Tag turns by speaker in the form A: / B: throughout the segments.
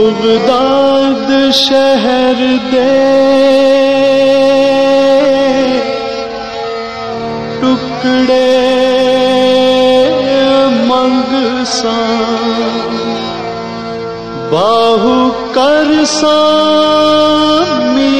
A: Baghdad شہر دے۔ ٹکڑے منگ سا باہو کر سامی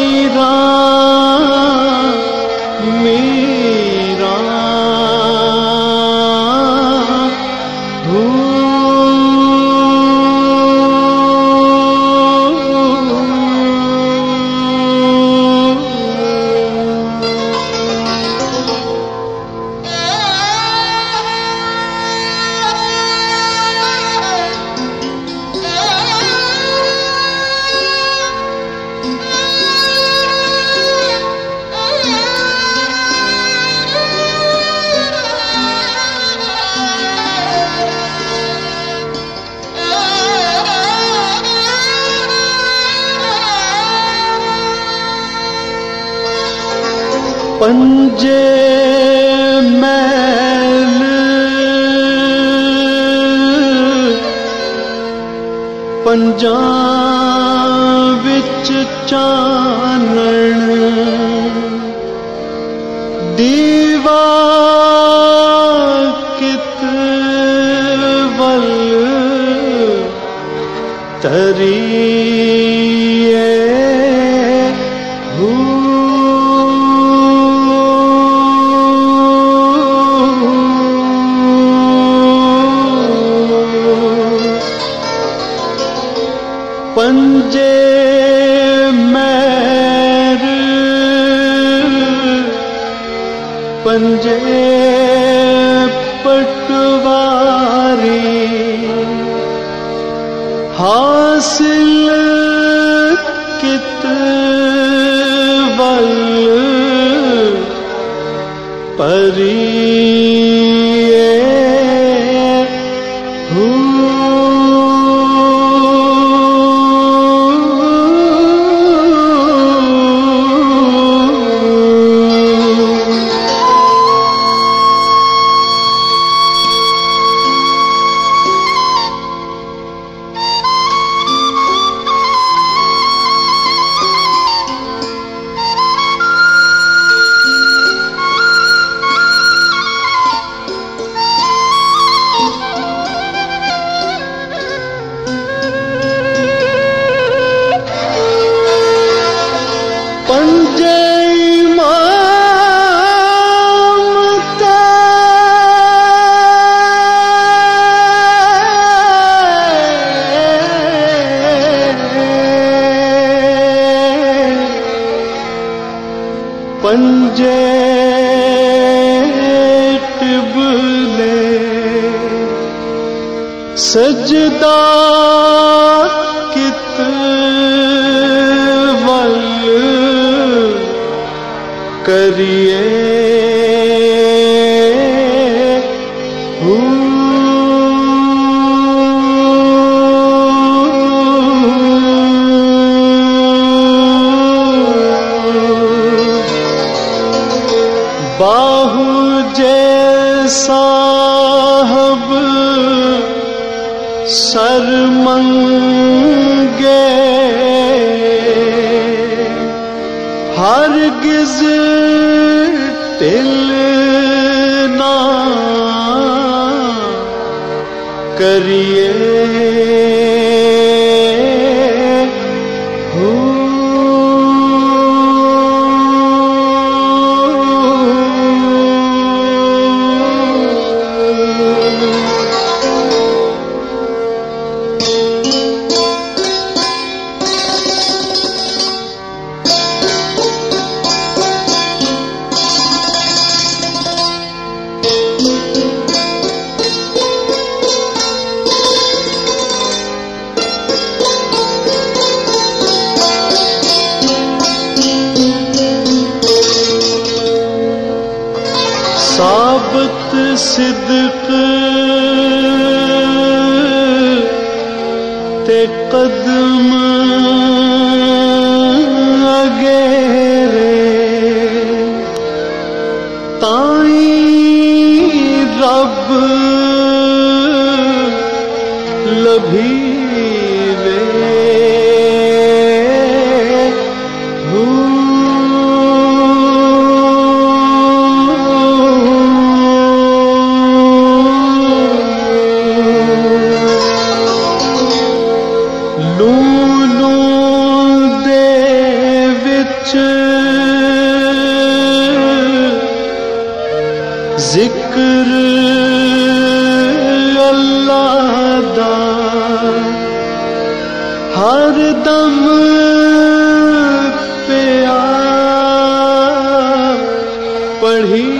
A: پنجے میل پنجا وچ چانن دیوا کت ول تری to کریے باہو جے صاحب سر منگے۔ ہر کریے۔ صدق. تے قدم اگیرے. تائیں رب لبھی ذکر اللہ دا ہر دم پیا پڑھی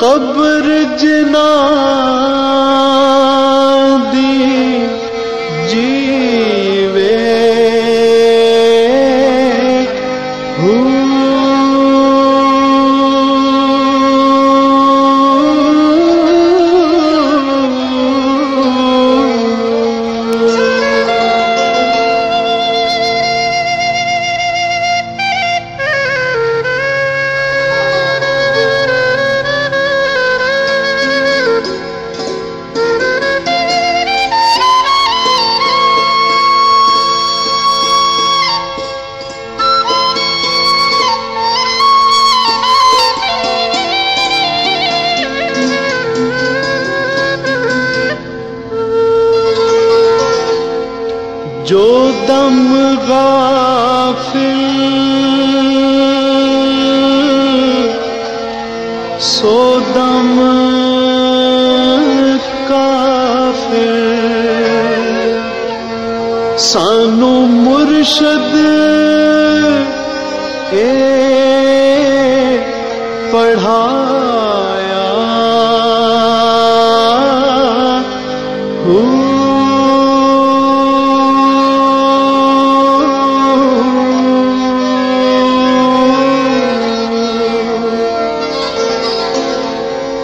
A: قبر جنا مرشد اے پڑھایا۔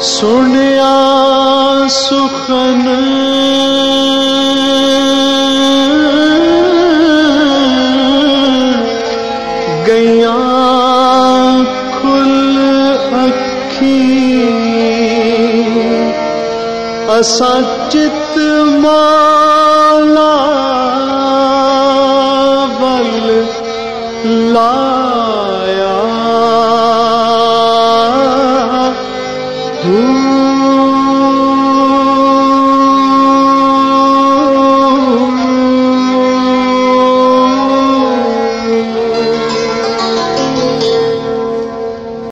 A: سنیا سخن سچت مالا بل لا